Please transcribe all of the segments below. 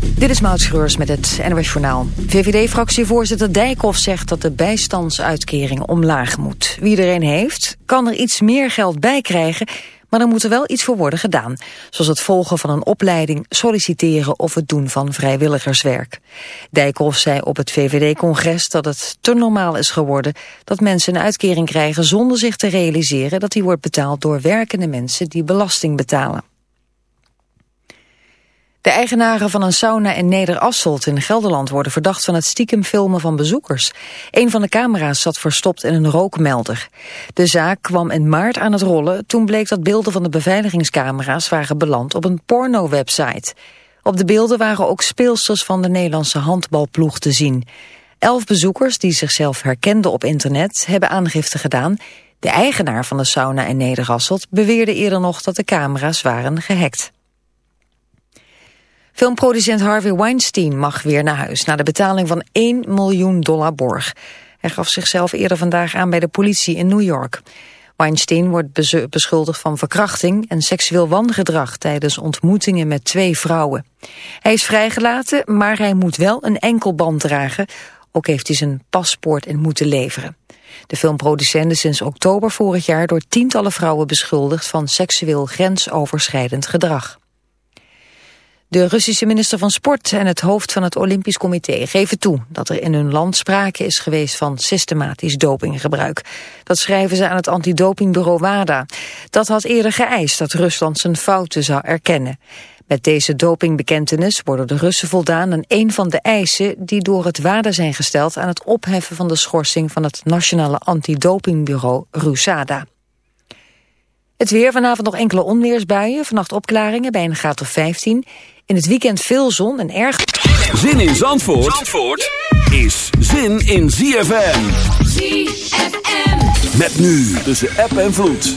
Dit is Maud Schreurs met het NOS Journaal. VVD-fractievoorzitter Dijkhoff zegt dat de bijstandsuitkering omlaag moet. Wie er een heeft, kan er iets meer geld bij krijgen... maar er moet er wel iets voor worden gedaan. Zoals het volgen van een opleiding, solliciteren of het doen van vrijwilligerswerk. Dijkhoff zei op het VVD-congres dat het te normaal is geworden... dat mensen een uitkering krijgen zonder zich te realiseren... dat die wordt betaald door werkende mensen die belasting betalen. De eigenaren van een sauna in Nederasselt in Gelderland worden verdacht van het stiekem filmen van bezoekers. Een van de camera's zat verstopt in een rookmelder. De zaak kwam in maart aan het rollen toen bleek dat beelden van de beveiligingscamera's waren beland op een porno-website. Op de beelden waren ook speelsters van de Nederlandse handbalploeg te zien. Elf bezoekers die zichzelf herkenden op internet hebben aangifte gedaan. De eigenaar van de sauna in Nederasselt beweerde eerder nog dat de camera's waren gehackt. Filmproducent Harvey Weinstein mag weer naar huis... na de betaling van 1 miljoen dollar borg. Hij gaf zichzelf eerder vandaag aan bij de politie in New York. Weinstein wordt beschuldigd van verkrachting en seksueel wangedrag... tijdens ontmoetingen met twee vrouwen. Hij is vrijgelaten, maar hij moet wel een enkelband dragen. Ook heeft hij zijn paspoort in moeten leveren. De filmproducent is sinds oktober vorig jaar door tientallen vrouwen beschuldigd... van seksueel grensoverschrijdend gedrag. De Russische minister van Sport en het hoofd van het Olympisch Comité geven toe dat er in hun land sprake is geweest van systematisch dopinggebruik. Dat schrijven ze aan het antidopingbureau WADA. Dat had eerder geëist dat Rusland zijn fouten zou erkennen. Met deze dopingbekentenis worden de Russen voldaan aan een van de eisen die door het WADA zijn gesteld aan het opheffen van de schorsing van het nationale antidopingbureau RUSADA. Het weer, vanavond nog enkele onweersbuien, vannacht opklaringen bij een graad of 15. In het weekend veel zon en erg... Zin in Zandvoort, Zandvoort is zin in ZFM. ZFM. Met nu tussen app en vloed.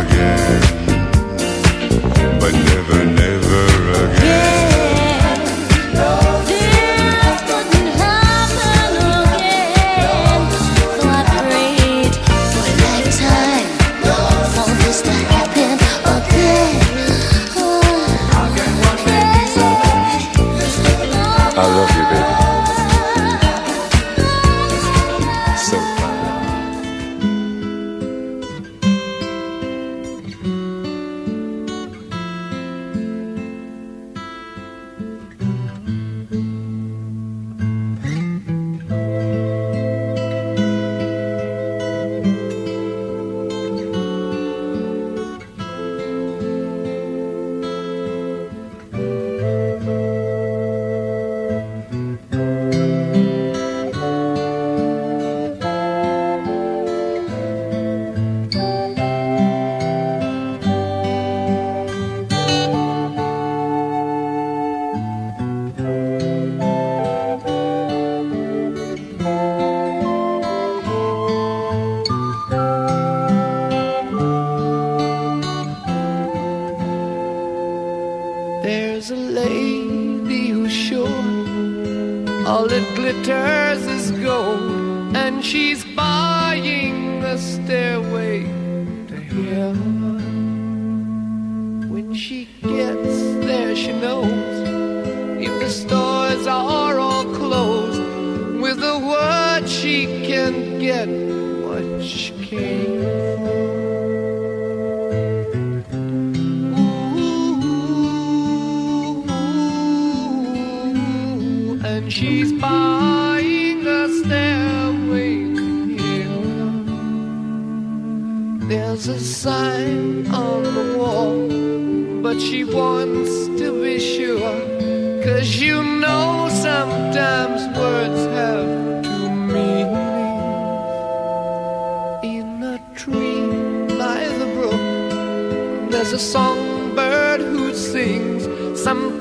again. She's buying a stairway to heaven. There's a sign on the wall, but she wants to be sure. Cause you know sometimes words have two meanings. In a tree by the brook, there's a songbird who sings. Some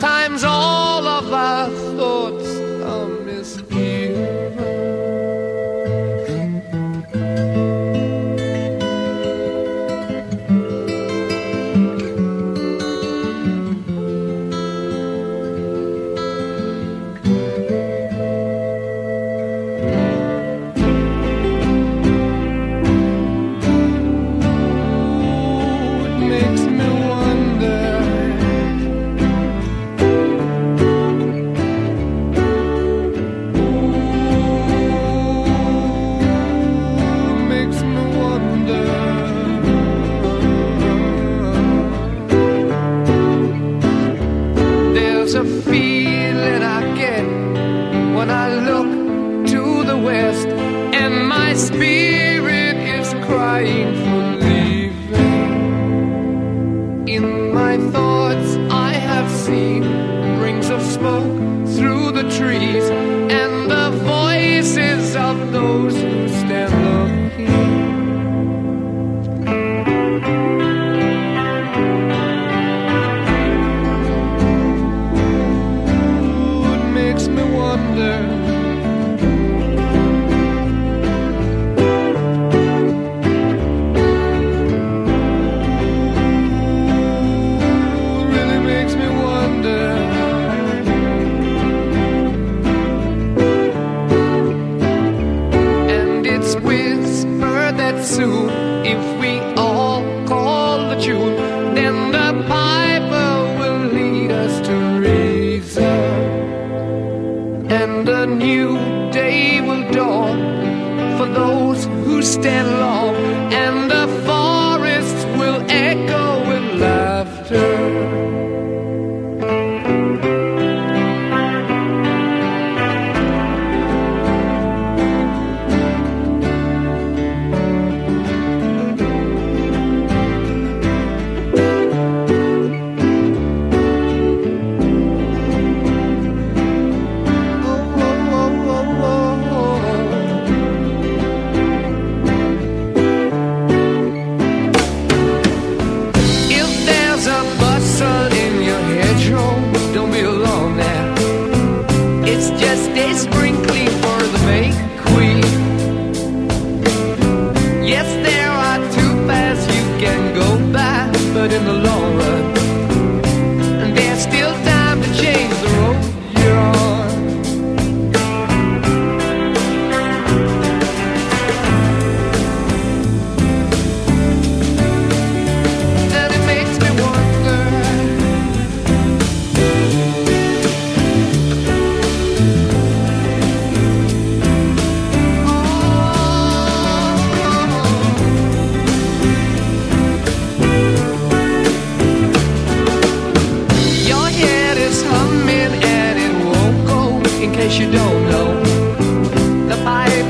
The fire.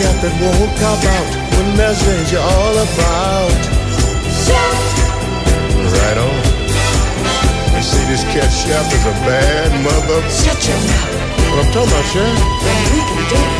Cat that won't cop out when there's all about. Right on. You see, this cat chef is a bad mother. Shut your mouth. What I'm talking about, Chef? We can do it.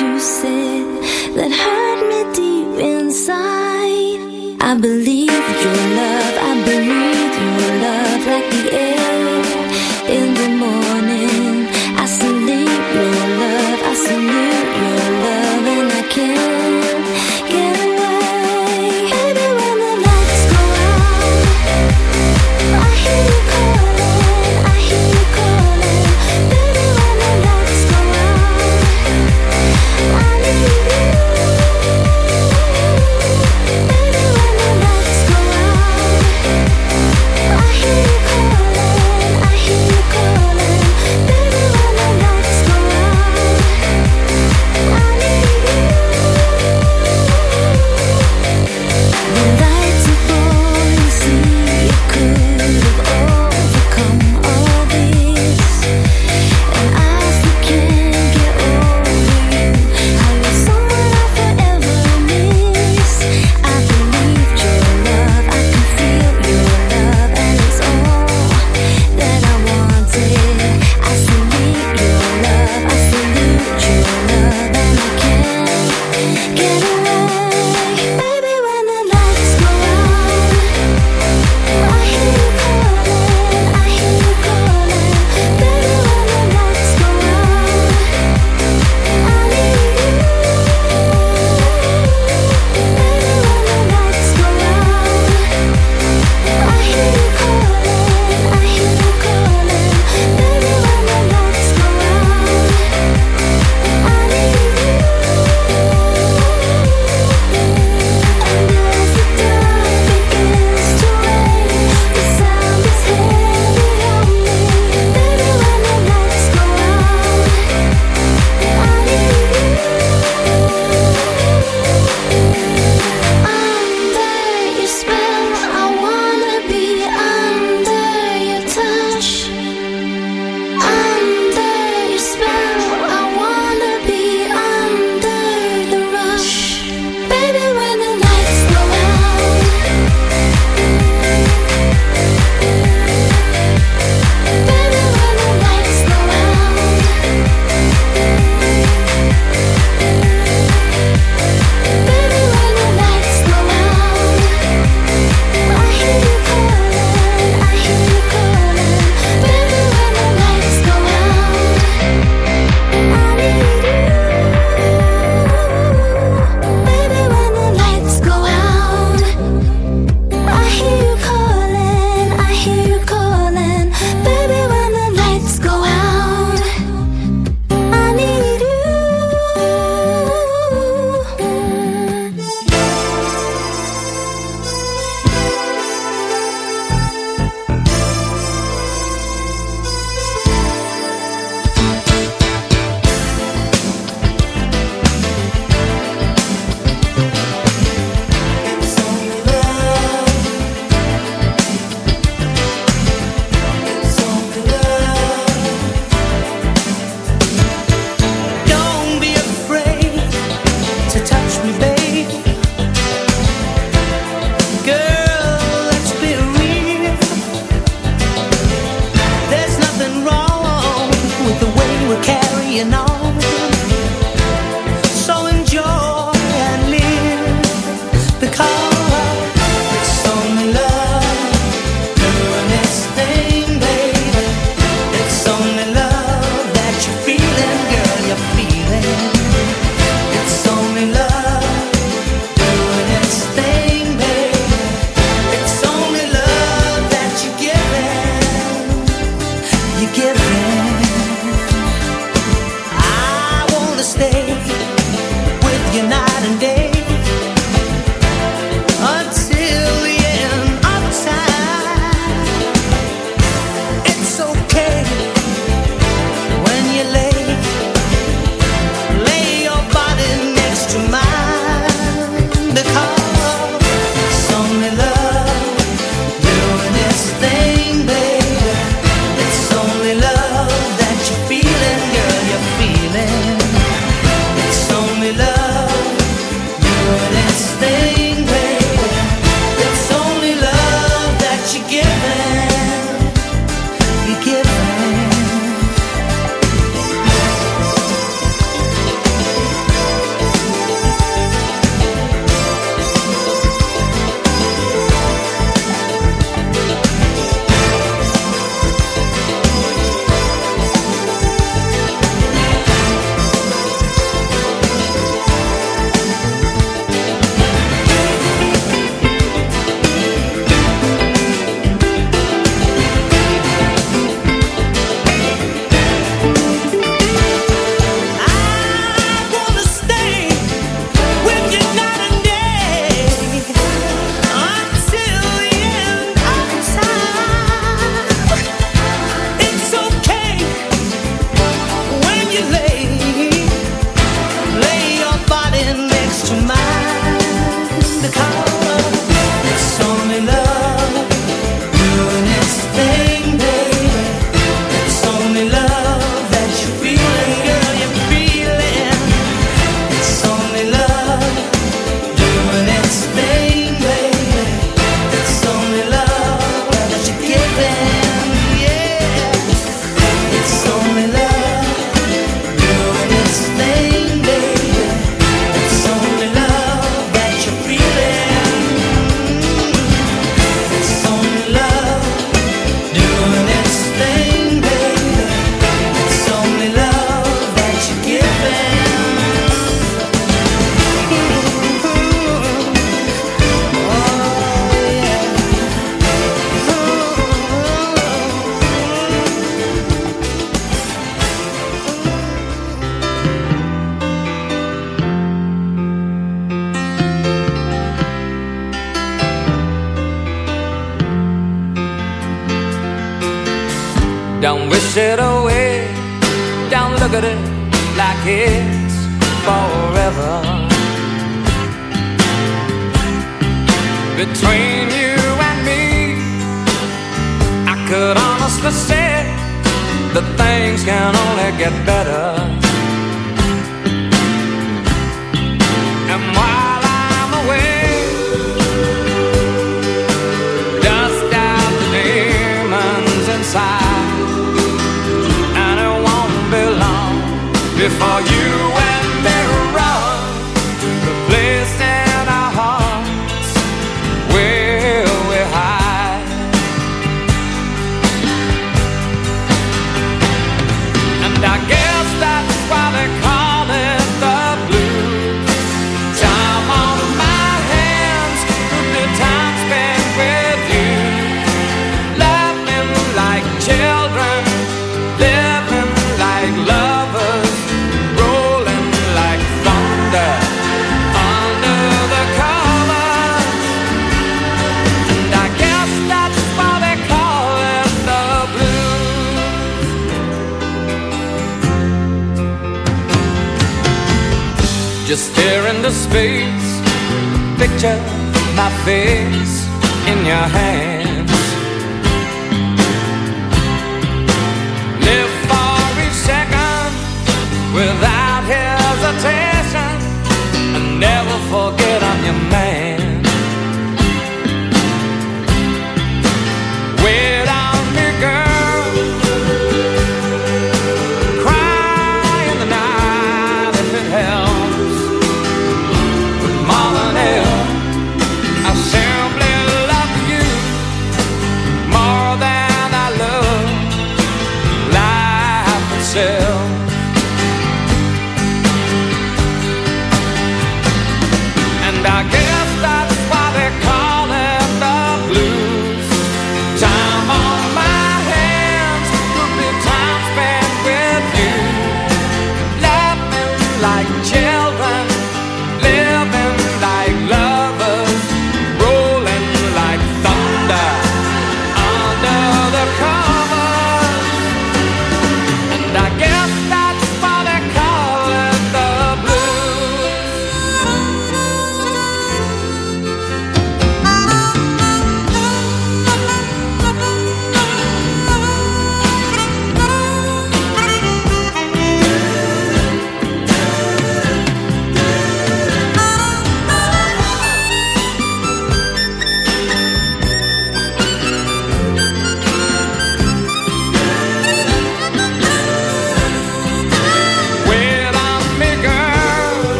you said that hurt me deep inside. I believe.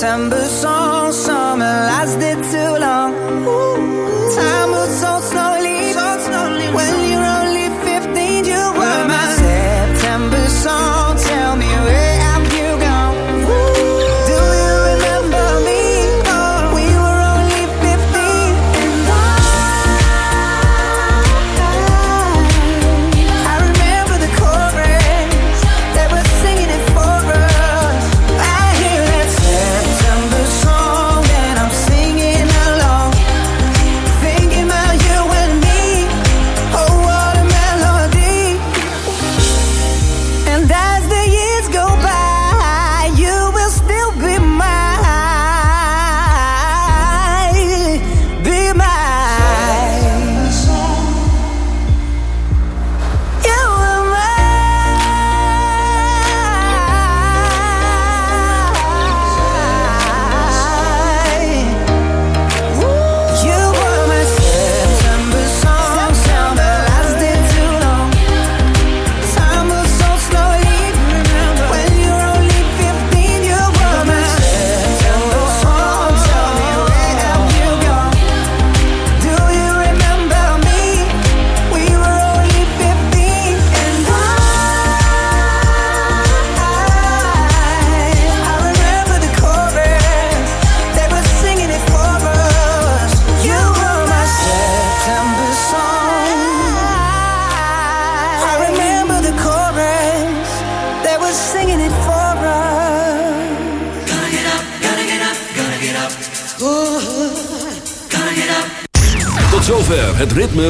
September